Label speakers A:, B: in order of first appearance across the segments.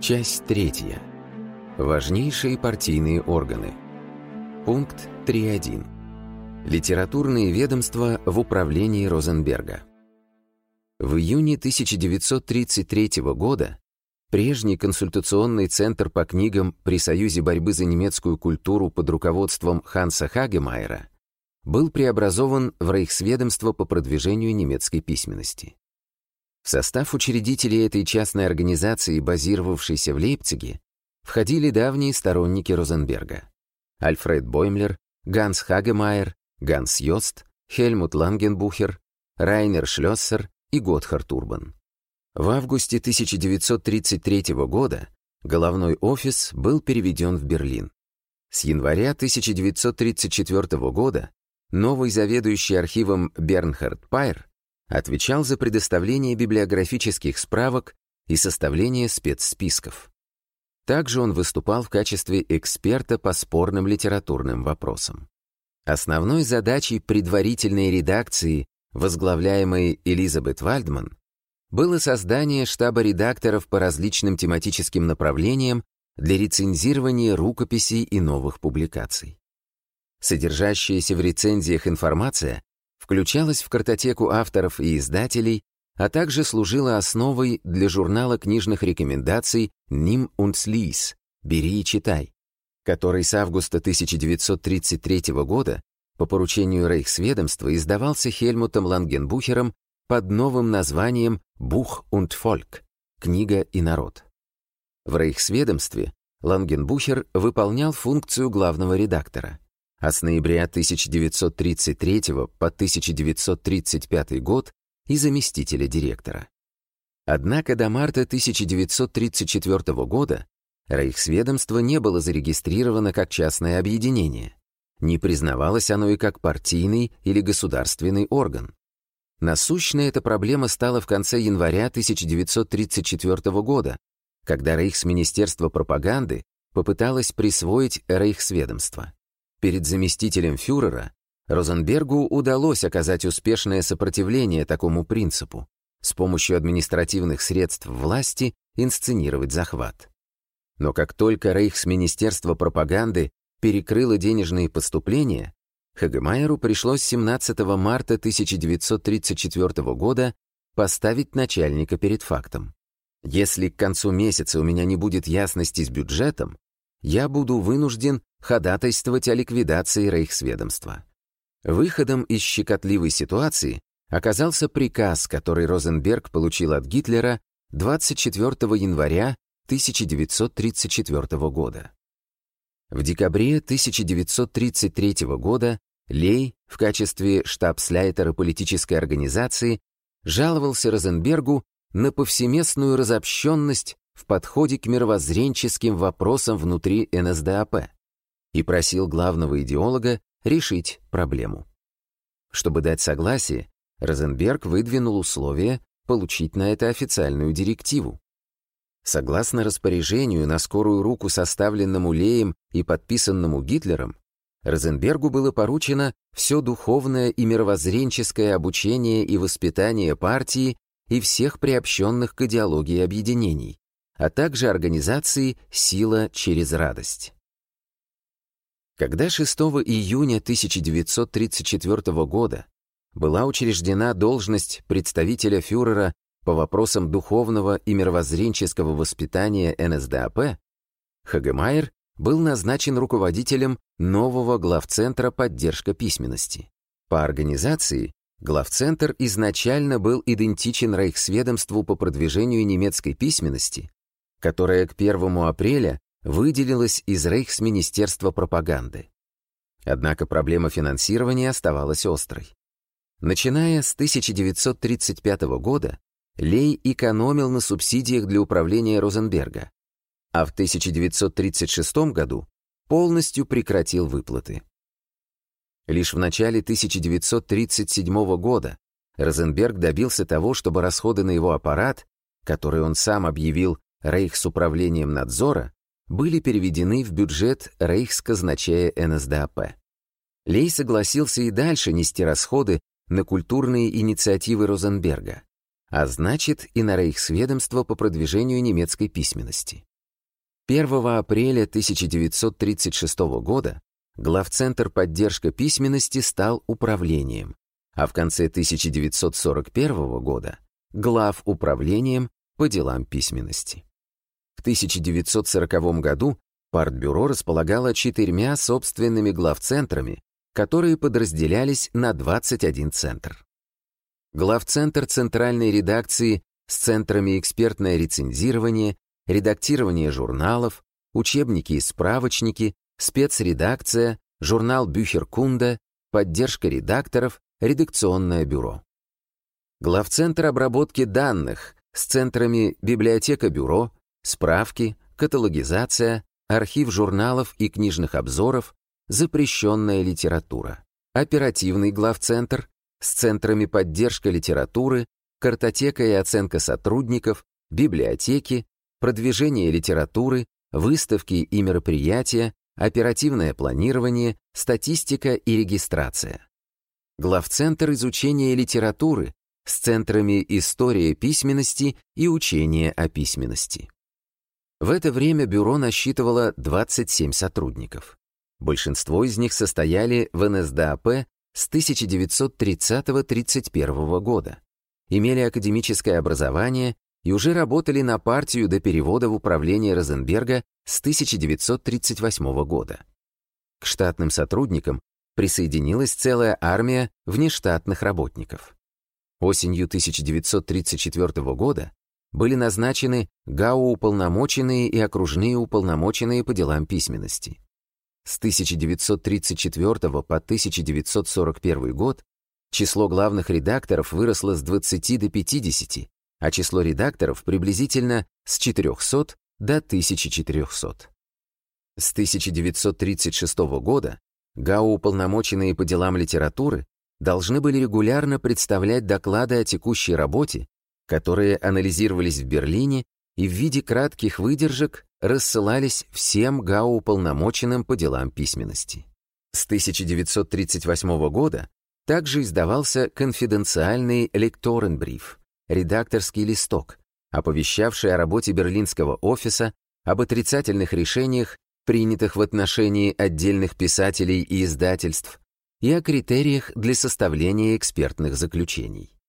A: Часть третья. Важнейшие партийные органы. Пункт 3.1. Литературные ведомства в управлении Розенберга. В июне 1933 года прежний консультационный центр по книгам при Союзе борьбы за немецкую культуру под руководством Ханса Хагемайера был преобразован в Рейхсведомство по продвижению немецкой письменности. Состав учредителей этой частной организации, базировавшейся в Лейпциге, входили давние сторонники Розенберга. Альфред Боймлер, Ганс Хагемайер, Ганс Йост, Хельмут Лангенбухер, Райнер Шлёссер и Готхард Урбан. В августе 1933 года головной офис был переведен в Берлин. С января 1934 года новый заведующий архивом Бернхард Пайер отвечал за предоставление библиографических справок и составление спецсписков. Также он выступал в качестве эксперта по спорным литературным вопросам. Основной задачей предварительной редакции, возглавляемой Элизабет Вальдман, было создание штаба редакторов по различным тематическим направлениям для рецензирования рукописей и новых публикаций. Содержащаяся в рецензиях информация включалась в картотеку авторов и издателей, а также служила основой для журнала книжных рекомендаций «Ним und Lies» «Бери и читай», который с августа 1933 года по поручению Рейхсведомства издавался Хельмутом Лангенбухером под новым названием «Бух und Volk» — «Книга и народ». В Рейхсведомстве Лангенбухер выполнял функцию главного редактора а с ноября 1933 по 1935 год и заместителя директора. Однако до марта 1934 года Рейхсведомство не было зарегистрировано как частное объединение. Не признавалось оно и как партийный или государственный орган. Насущной эта проблема стала в конце января 1934 года, когда Рейхсминистерство пропаганды попыталось присвоить Рейхсведомство. Перед заместителем фюрера Розенбергу удалось оказать успешное сопротивление такому принципу, с помощью административных средств власти инсценировать захват. Но как только Рейхсминистерство пропаганды перекрыло денежные поступления, Хагемайеру пришлось 17 марта 1934 года поставить начальника перед фактом. Если к концу месяца у меня не будет ясности с бюджетом, я буду вынужден ходатайствовать о ликвидации рейхсведомства. Выходом из щекотливой ситуации оказался приказ, который Розенберг получил от Гитлера 24 января 1934 года. В декабре 1933 года Лей в качестве штабсляйтера политической организации жаловался Розенбергу на повсеместную разобщенность в подходе к мировоззренческим вопросам внутри НСДАП и просил главного идеолога решить проблему. Чтобы дать согласие, Розенберг выдвинул условие получить на это официальную директиву. Согласно распоряжению, на скорую руку составленному Леем и подписанному Гитлером, Розенбергу было поручено все духовное и мировоззренческое обучение и воспитание партии и всех приобщенных к идеологии объединений, а также организации «Сила через радость». Когда 6 июня 1934 года была учреждена должность представителя фюрера по вопросам духовного и мировоззренческого воспитания НСДАП, Хагемайер был назначен руководителем нового главцентра «Поддержка письменности». По организации главцентр изначально был идентичен Рейхсведомству по продвижению немецкой письменности, которое к 1 апреля выделилась из Рейхсминистерства пропаганды. Однако проблема финансирования оставалась острой. Начиная с 1935 года, Лей экономил на субсидиях для управления Розенберга, а в 1936 году полностью прекратил выплаты. Лишь в начале 1937 года Розенберг добился того, чтобы расходы на его аппарат, который он сам объявил Рейхсуправлением надзора, были переведены в бюджет рейхсказначея НСДАП. Лей согласился и дальше нести расходы на культурные инициативы Розенберга, а значит и на рейхсведомство по продвижению немецкой письменности. 1 апреля 1936 года главцентр поддержка письменности стал управлением, а в конце 1941 года — глав управлением по делам письменности. В 1940 году Партбюро располагало четырьмя собственными главцентрами, которые подразделялись на 21 центр. Главцентр центральной редакции с центрами экспертное рецензирование, редактирование журналов, учебники и справочники, спецредакция, журнал Бюхеркунда, поддержка редакторов, редакционное бюро. Главцентр обработки данных с центрами библиотека-бюро, справки, каталогизация, архив журналов и книжных обзоров, запрещенная литература. Оперативный главцентр с центрами поддержка литературы, картотека и оценка сотрудников, библиотеки, продвижение литературы, выставки и мероприятия, оперативное планирование, статистика и регистрация. Главцентр изучения литературы с центрами история письменности и учения о письменности. В это время бюро насчитывало 27 сотрудников. Большинство из них состояли в НСДАП с 1930-31 года, имели академическое образование и уже работали на партию до перевода в управление Розенберга с 1938 года. К штатным сотрудникам присоединилась целая армия внештатных работников. Осенью 1934 года были назначены ГАУ-уполномоченные и окружные уполномоченные по делам письменности. С 1934 по 1941 год число главных редакторов выросло с 20 до 50, а число редакторов приблизительно с 400 до 1400. С 1936 года ГАУ-уполномоченные по делам литературы должны были регулярно представлять доклады о текущей работе которые анализировались в Берлине и в виде кратких выдержек рассылались всем ГАУ-полномоченным по делам письменности. С 1938 года также издавался конфиденциальный лекторенбриф, редакторский листок, оповещавший о работе берлинского офиса, об отрицательных решениях, принятых в отношении отдельных писателей и издательств, и о критериях для составления экспертных заключений.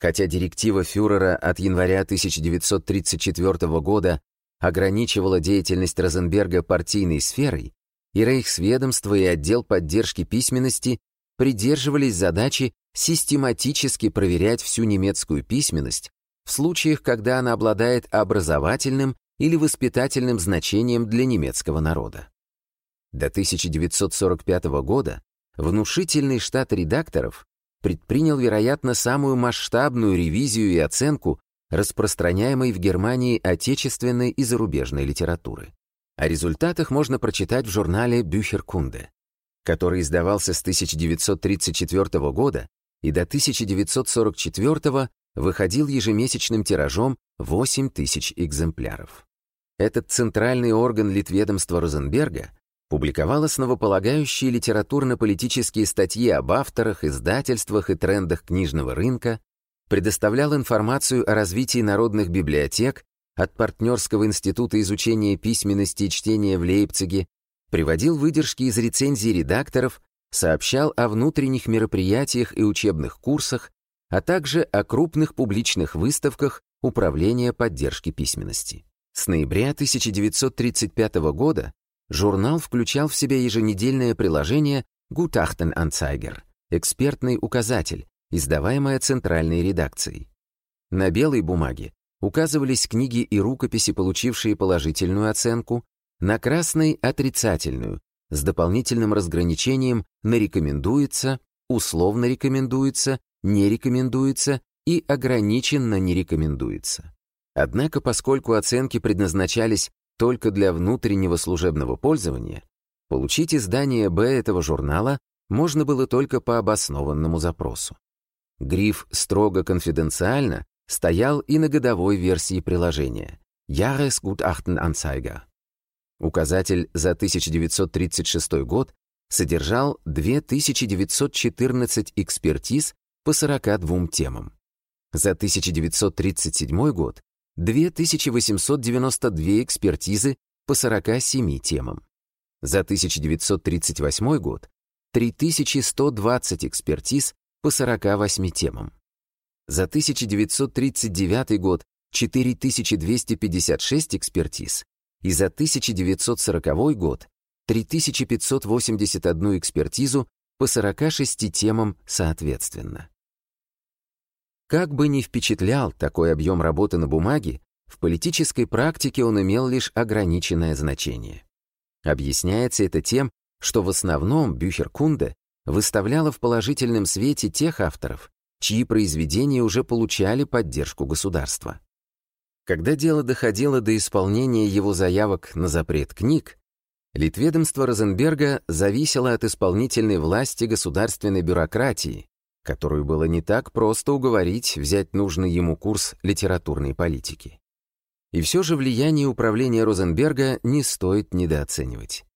A: Хотя директива фюрера от января 1934 года ограничивала деятельность Розенберга партийной сферой, и Рейхсведомство и отдел поддержки письменности придерживались задачи систематически проверять всю немецкую письменность в случаях, когда она обладает образовательным или воспитательным значением для немецкого народа. До 1945 года внушительный штат редакторов предпринял, вероятно, самую масштабную ревизию и оценку распространяемой в Германии отечественной и зарубежной литературы. О результатах можно прочитать в журнале «Бюхеркунде», который издавался с 1934 года и до 1944 выходил ежемесячным тиражом 8 тысяч экземпляров. Этот центральный орган Литведомства Розенберга публиковал основополагающие литературно-политические статьи об авторах, издательствах и трендах книжного рынка, предоставлял информацию о развитии народных библиотек от Партнерского института изучения письменности и чтения в Лейпциге, приводил выдержки из рецензий редакторов, сообщал о внутренних мероприятиях и учебных курсах, а также о крупных публичных выставках Управления поддержки письменности. С ноября 1935 года Журнал включал в себя еженедельное приложение Gutachtenanzeiger, экспертный указатель, издаваемое центральной редакцией. На белой бумаге указывались книги и рукописи, получившие положительную оценку, на красной — отрицательную, с дополнительным разграничением на «рекомендуется», «условно рекомендуется», «не рекомендуется» и «ограниченно не рекомендуется». Однако, поскольку оценки предназначались только для внутреннего служебного пользования, получить издание «Б» этого журнала можно было только по обоснованному запросу. Гриф «Строго конфиденциально» стоял и на годовой версии приложения Jahresgutachtenanzeiger. Указатель за 1936 год содержал 2914 экспертиз по 42 темам. За 1937 год 2892 экспертизы по 47 темам. За 1938 год 3120 экспертиз по 48 темам. За 1939 год 4256 экспертиз и за 1940 год 3581 экспертизу по 46 темам соответственно. Как бы ни впечатлял такой объем работы на бумаге, в политической практике он имел лишь ограниченное значение. Объясняется это тем, что в основном Бюхеркунде выставляла в положительном свете тех авторов, чьи произведения уже получали поддержку государства. Когда дело доходило до исполнения его заявок на запрет книг, Литведомство Розенберга зависело от исполнительной власти государственной бюрократии, которую было не так просто уговорить взять нужный ему курс литературной политики. И все же влияние управления Розенберга не стоит недооценивать.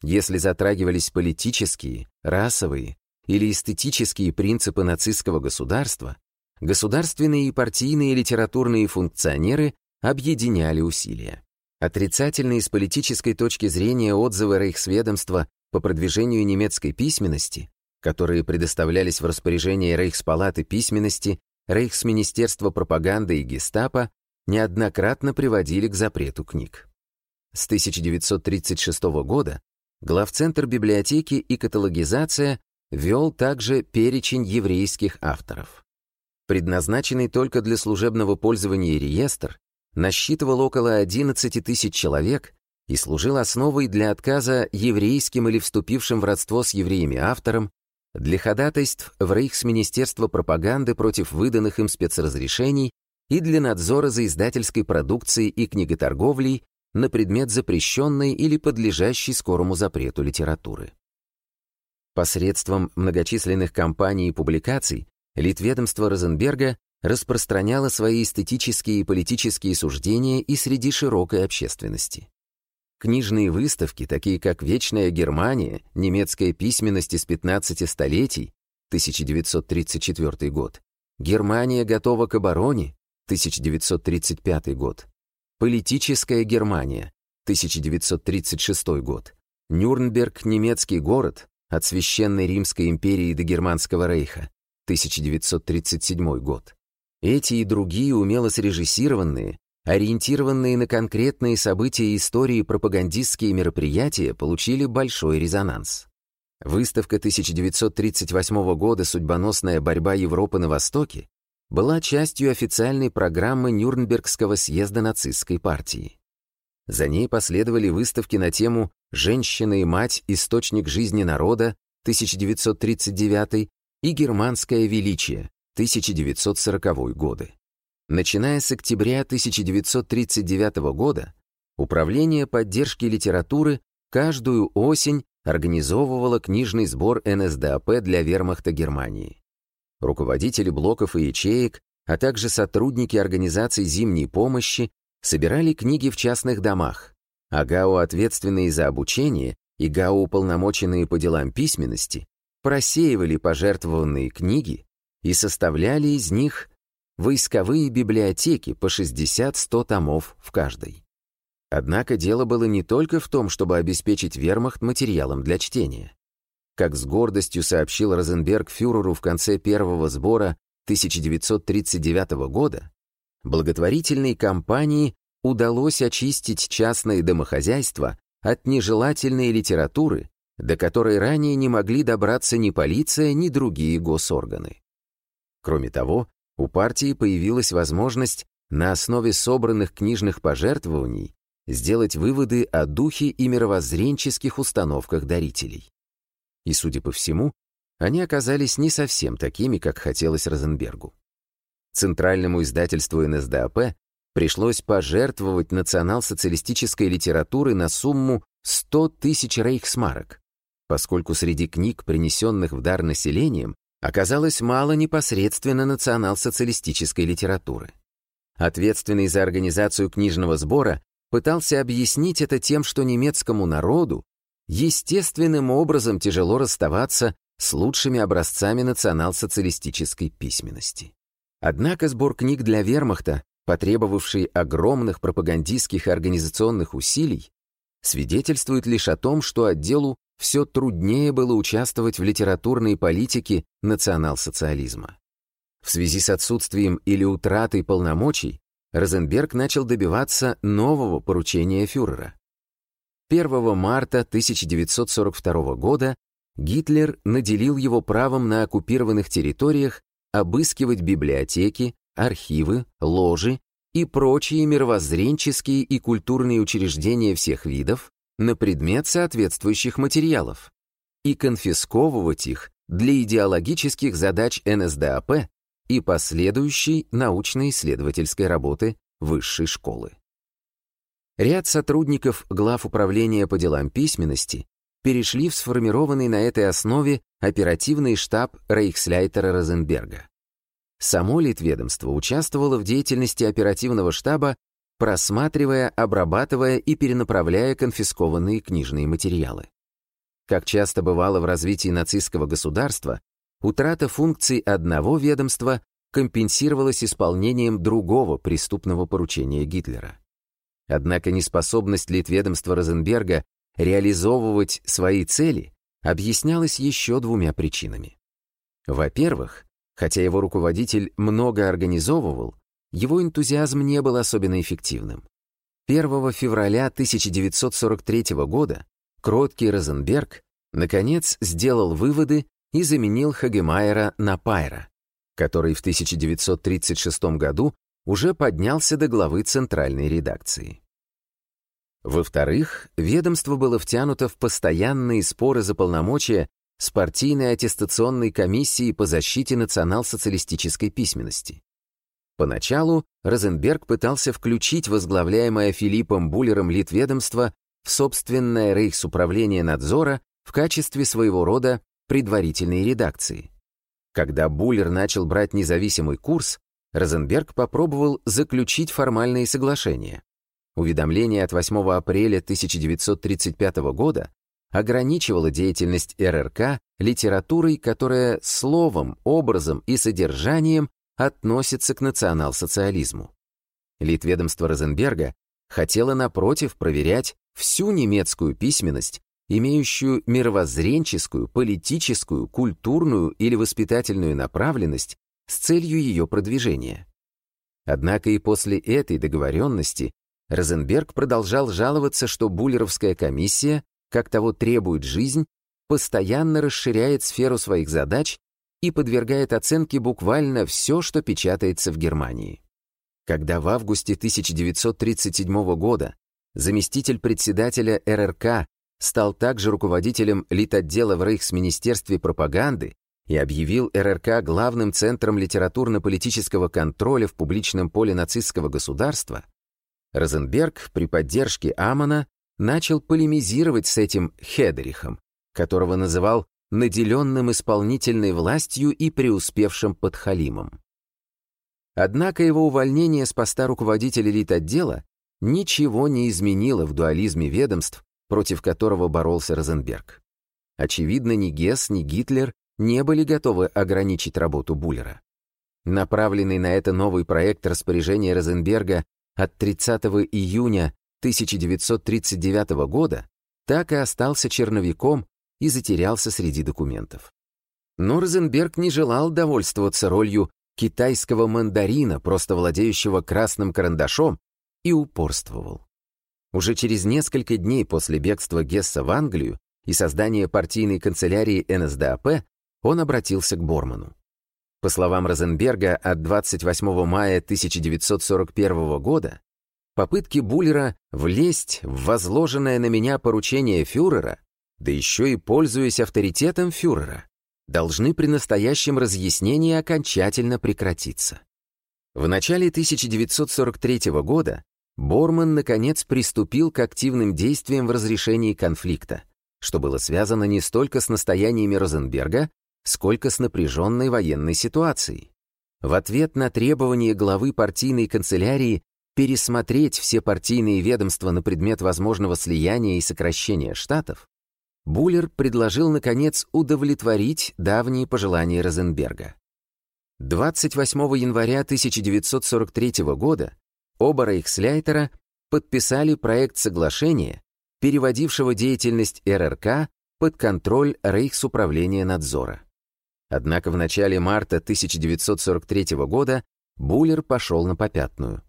A: Если затрагивались политические, расовые или эстетические принципы нацистского государства, государственные и партийные литературные функционеры объединяли усилия. Отрицательные с политической точки зрения отзывы Рейхсведомства по продвижению немецкой письменности, которые предоставлялись в распоряжение Рейхспалаты письменности, Рейхсминистерства пропаганды и гестапо, неоднократно приводили к запрету книг. С 1936 года главцентр библиотеки и каталогизация вел также перечень еврейских авторов. Предназначенный только для служебного пользования реестр насчитывал около 11 тысяч человек и служил основой для отказа еврейским или вступившим в родство с евреями авторам, для ходатайств в Рейхсминистерство пропаганды против выданных им спецразрешений и для надзора за издательской продукцией и книготорговлей на предмет запрещенной или подлежащей скорому запрету литературы. Посредством многочисленных кампаний и публикаций Литведомство Розенберга распространяло свои эстетические и политические суждения и среди широкой общественности. Книжные выставки, такие как «Вечная Германия», «Немецкая письменность из 15 столетий», 1934 год, «Германия готова к обороне», 1935 год, «Политическая Германия», 1936 год, «Нюрнберг, немецкий город», от Священной Римской империи до Германского рейха, 1937 год. Эти и другие умело срежиссированные, ориентированные на конкретные события истории пропагандистские мероприятия получили большой резонанс. Выставка 1938 года «Судьбоносная борьба Европы на Востоке» была частью официальной программы Нюрнбергского съезда нацистской партии. За ней последовали выставки на тему «Женщина и мать. Источник жизни народа» 1939 и «Германское величие» 1940 годы. Начиная с октября 1939 года, Управление поддержки литературы каждую осень организовывало книжный сбор НСДАП для вермахта Германии. Руководители блоков и ячеек, а также сотрудники организаций зимней помощи собирали книги в частных домах, а ГАУ, ответственные за обучение, и ГАУ, уполномоченные по делам письменности, просеивали пожертвованные книги и составляли из них войсковые библиотеки по 60-100 томов в каждой. Однако дело было не только в том, чтобы обеспечить вермахт материалом для чтения. Как с гордостью сообщил Розенберг фюреру в конце первого сбора 1939 года, благотворительной кампании удалось очистить частные домохозяйства от нежелательной литературы, до которой ранее не могли добраться ни полиция, ни другие госорганы. Кроме того, у партии появилась возможность на основе собранных книжных пожертвований сделать выводы о духе и мировоззренческих установках дарителей. И, судя по всему, они оказались не совсем такими, как хотелось Розенбергу. Центральному издательству НСДАП пришлось пожертвовать национал-социалистической литературы на сумму 100 тысяч рейхсмарок, поскольку среди книг, принесенных в дар населением, оказалось мало непосредственно национал-социалистической литературы. Ответственный за организацию книжного сбора пытался объяснить это тем, что немецкому народу естественным образом тяжело расставаться с лучшими образцами национал-социалистической письменности. Однако сбор книг для вермахта, потребовавший огромных пропагандистских и организационных усилий, свидетельствует лишь о том, что отделу все труднее было участвовать в литературной политике национал-социализма. В связи с отсутствием или утратой полномочий Розенберг начал добиваться нового поручения фюрера. 1 марта 1942 года Гитлер наделил его правом на оккупированных территориях обыскивать библиотеки, архивы, ложи и прочие мировоззренческие и культурные учреждения всех видов на предмет соответствующих материалов и конфисковывать их для идеологических задач НСДАП и последующей научно-исследовательской работы высшей школы. Ряд сотрудников глав управления по делам письменности перешли в сформированный на этой основе оперативный штаб Рейхсляйтера Розенберга. Само Литведомство участвовало в деятельности оперативного штаба, просматривая, обрабатывая и перенаправляя конфискованные книжные материалы. Как часто бывало в развитии нацистского государства, утрата функций одного ведомства компенсировалась исполнением другого преступного поручения Гитлера. Однако неспособность Литведомства Розенберга реализовывать свои цели объяснялась еще двумя причинами. Во-первых, хотя его руководитель много организовывал, его энтузиазм не был особенно эффективным. 1 февраля 1943 года кроткий Розенберг наконец сделал выводы и заменил Хагемайера на Пайра, который в 1936 году уже поднялся до главы центральной редакции. Во-вторых, ведомство было втянуто в постоянные споры за полномочия с партийной аттестационной комиссией по защите национал-социалистической письменности. Поначалу Розенберг пытался включить возглавляемое Филиппом Буллером Литведомство в собственное рейхсуправление надзора в качестве своего рода предварительной редакции. Когда Буллер начал брать независимый курс, Розенберг попробовал заключить формальные соглашения. Уведомление от 8 апреля 1935 года ограничивало деятельность РРК литературой, которая словом, образом и содержанием относится к национал-социализму. Литведомство Розенберга хотело, напротив, проверять всю немецкую письменность, имеющую мировоззренческую, политическую, культурную или воспитательную направленность с целью ее продвижения. Однако и после этой договоренности Розенберг продолжал жаловаться, что Буллеровская комиссия, как того требует жизнь, постоянно расширяет сферу своих задач и подвергает оценке буквально все, что печатается в Германии. Когда в августе 1937 года заместитель председателя РРК стал также руководителем литотдела в Рейхсминистерстве пропаганды и объявил РРК главным центром литературно-политического контроля в публичном поле нацистского государства, Розенберг при поддержке Амона начал полемизировать с этим Хедерихом, которого называл наделенным исполнительной властью и преуспевшим подхалимом. Однако его увольнение с поста руководителя литотдела ничего не изменило в дуализме ведомств, против которого боролся Розенберг. Очевидно, ни Гесс, ни Гитлер не были готовы ограничить работу Буллера. Направленный на это новый проект распоряжения Розенберга от 30 июня 1939 года так и остался черновиком и затерялся среди документов. Но Розенберг не желал довольствоваться ролью китайского мандарина, просто владеющего красным карандашом, и упорствовал. Уже через несколько дней после бегства Гесса в Англию и создания партийной канцелярии НСДАП он обратился к Борману. По словам Розенберга, от 28 мая 1941 года попытки Буллера влезть в возложенное на меня поручение фюрера, да еще и пользуясь авторитетом фюрера, должны при настоящем разъяснении окончательно прекратиться. В начале 1943 года Борман, наконец, приступил к активным действиям в разрешении конфликта, что было связано не столько с настояниями Розенберга, сколько с напряженной военной ситуацией. В ответ на требование главы партийной канцелярии пересмотреть все партийные ведомства на предмет возможного слияния и сокращения штатов, Буллер предложил, наконец, удовлетворить давние пожелания Розенберга. 28 января 1943 года оба Рейхсляйтера подписали проект соглашения, переводившего деятельность РРК под контроль Рейхсуправления надзора. Однако в начале марта 1943 года Буллер пошел на попятную.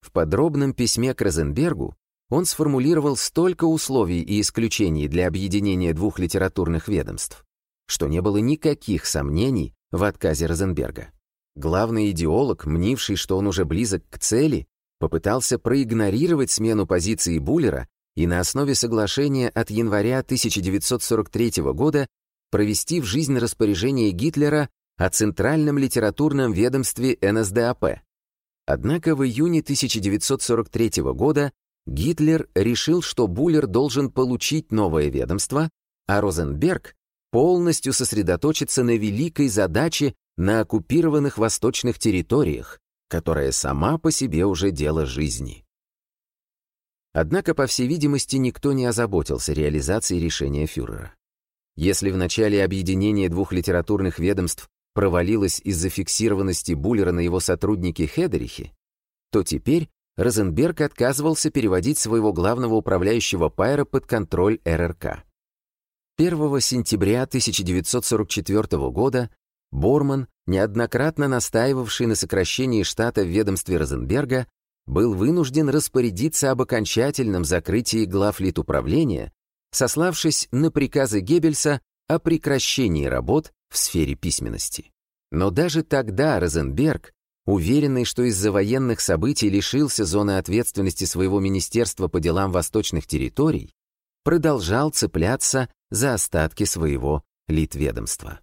A: В подробном письме к Розенбергу он сформулировал столько условий и исключений для объединения двух литературных ведомств, что не было никаких сомнений в отказе Розенберга. Главный идеолог, мнивший, что он уже близок к цели, попытался проигнорировать смену позиции Буллера и на основе соглашения от января 1943 года провести в жизнь распоряжение Гитлера о Центральном литературном ведомстве НСДАП. Однако в июне 1943 года Гитлер решил, что Буллер должен получить новое ведомство, а Розенберг полностью сосредоточиться на великой задаче на оккупированных восточных территориях, которая сама по себе уже дело жизни. Однако, по всей видимости, никто не озаботился реализацией решения фюрера. Если в начале объединения двух литературных ведомств провалилось из-за фиксированности Буллера на его сотруднике Хедерихе, то теперь Розенберг отказывался переводить своего главного управляющего Пайера под контроль РРК. 1 сентября 1944 года Борман, неоднократно настаивавший на сокращении штата в ведомстве Розенберга, был вынужден распорядиться об окончательном закрытии глав литуправления, сославшись на приказы Геббельса о прекращении работ в сфере письменности. Но даже тогда Розенберг, уверенный, что из-за военных событий лишился зоны ответственности своего министерства по делам восточных территорий, продолжал цепляться за остатки своего литведомства.